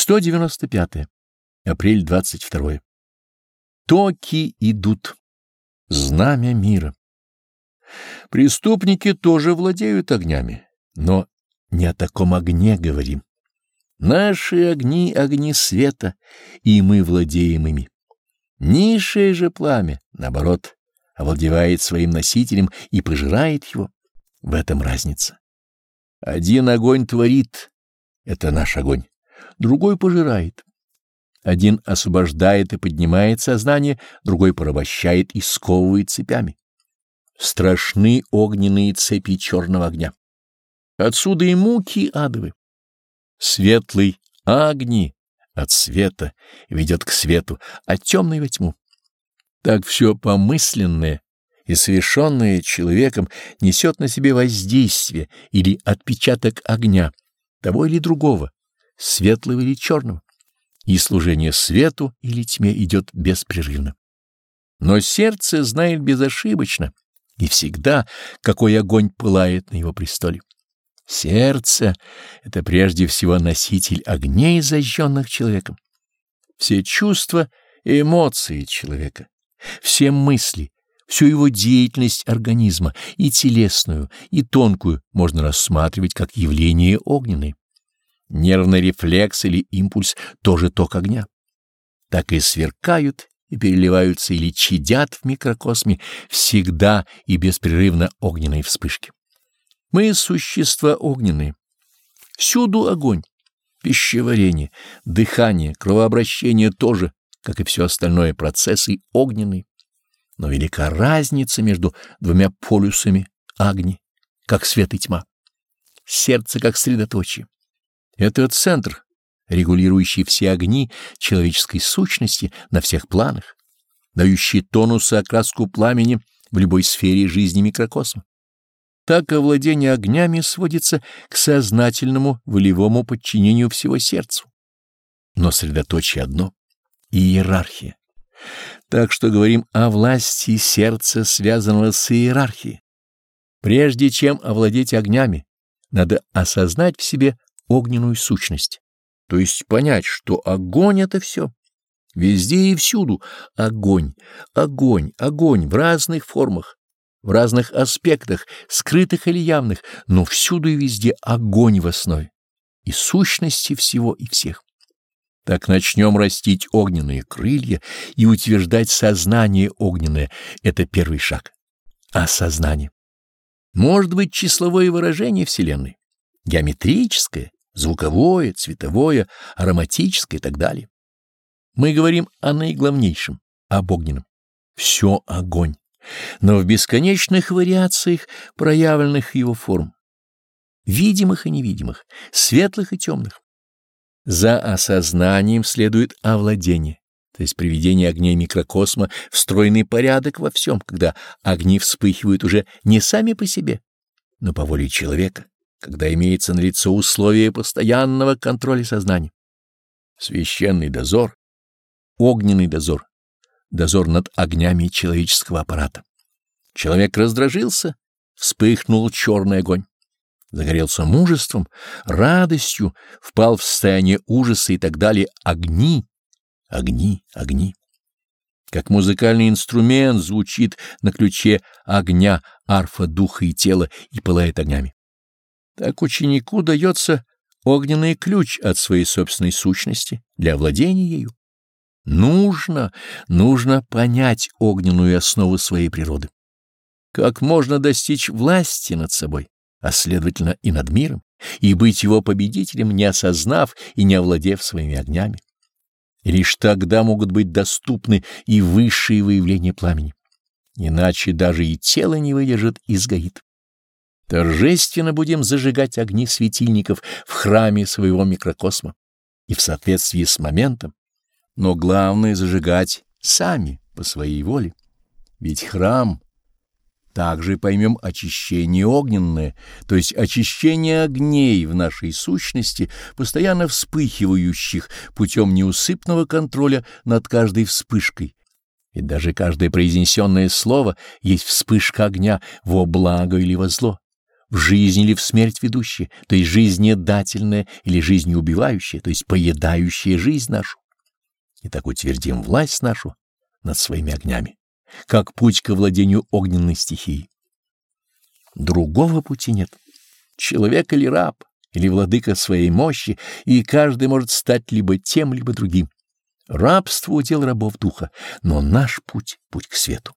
195. Апрель 22. Токи идут. Знамя мира. Преступники тоже владеют огнями, но не о таком огне говорим. Наши огни — огни света, и мы владеем ими. Низшее же пламя, наоборот, овладевает своим носителем и пожирает его. В этом разница. Один огонь творит — это наш огонь, другой пожирает. Один освобождает и поднимает сознание, другой порабощает и сковывает цепями. Страшны огненные цепи черного огня. Отсюда и муки адовы. Светлый огни от света ведет к свету, а темный во тьму. Так все помысленное и совершенное человеком несет на себе воздействие или отпечаток огня, того или другого, светлого или черного, и служение свету или тьме идет беспрерывно. Но сердце знает безошибочно и всегда, какой огонь пылает на его престоле. Сердце — это прежде всего носитель огней, зажженных человеком. Все чувства и эмоции человека, все мысли, всю его деятельность организма, и телесную, и тонкую, можно рассматривать как явление огненное. Нервный рефлекс или импульс — тоже ток огня. Так и сверкают и переливаются или чадят в микрокосме всегда и беспрерывно огненные вспышки. Мы — существа огненные. Всюду огонь, пищеварение, дыхание, кровообращение тоже, как и все остальное, процессы огненные. Но велика разница между двумя полюсами огни, как свет и тьма. Сердце как средоточие. Это центр, регулирующий все огни человеческой сущности на всех планах, дающий тонус и окраску пламени в любой сфере жизни микрокосма. Так овладение огнями сводится к сознательному волевому подчинению всего сердцу. Но средоточие одно — иерархия. Так что говорим о власти сердца, связанного с иерархией. Прежде чем овладеть огнями, надо осознать в себе огненную сущность, то есть понять, что огонь — это все. Везде и всюду огонь, огонь, огонь в разных формах, в разных аспектах, скрытых или явных, но всюду и везде огонь в основе, и сущности всего и всех. Так начнем растить огненные крылья и утверждать сознание огненное — это первый шаг. Осознание. Может быть числовое выражение Вселенной, геометрическое, звуковое, цветовое, ароматическое и так далее. Мы говорим о наиглавнейшем, об огненном. Все огонь но в бесконечных вариациях проявленных его форм, видимых и невидимых, светлых и темных. За осознанием следует овладение, то есть приведение огней микрокосма в стройный порядок во всем, когда огни вспыхивают уже не сами по себе, но по воле человека, когда имеется налицо условие постоянного контроля сознания. Священный дозор, огненный дозор дозор над огнями человеческого аппарата. Человек раздражился, вспыхнул черный огонь. Загорелся мужеством, радостью, впал в состояние ужаса и так далее. Огни, огни, огни. Как музыкальный инструмент звучит на ключе огня арфа духа и тела и пылает огнями. Так ученику дается огненный ключ от своей собственной сущности для владения ею. Нужно, нужно понять огненную основу своей природы. Как можно достичь власти над собой, а следовательно и над миром, и быть его победителем, не осознав и не овладев своими огнями? Лишь тогда могут быть доступны и высшие выявления пламени. Иначе даже и тело не выдержит и сгорит. Торжественно будем зажигать огни светильников в храме своего микрокосма и в соответствии с моментом, но главное — зажигать сами, по своей воле. Ведь храм также поймем очищение огненное, то есть очищение огней в нашей сущности, постоянно вспыхивающих путем неусыпного контроля над каждой вспышкой. Ведь даже каждое произнесенное слово есть вспышка огня во благо или во зло, в жизнь или в смерть ведущее, то есть жизнедательное или жизнеубивающее, то есть поедающее жизнь нашу. И так утвердим власть нашу над своими огнями, как путь к владению огненной стихией. Другого пути нет. Человек или раб, или владыка своей мощи, и каждый может стать либо тем, либо другим. Рабство — удел рабов духа, но наш путь — путь к свету.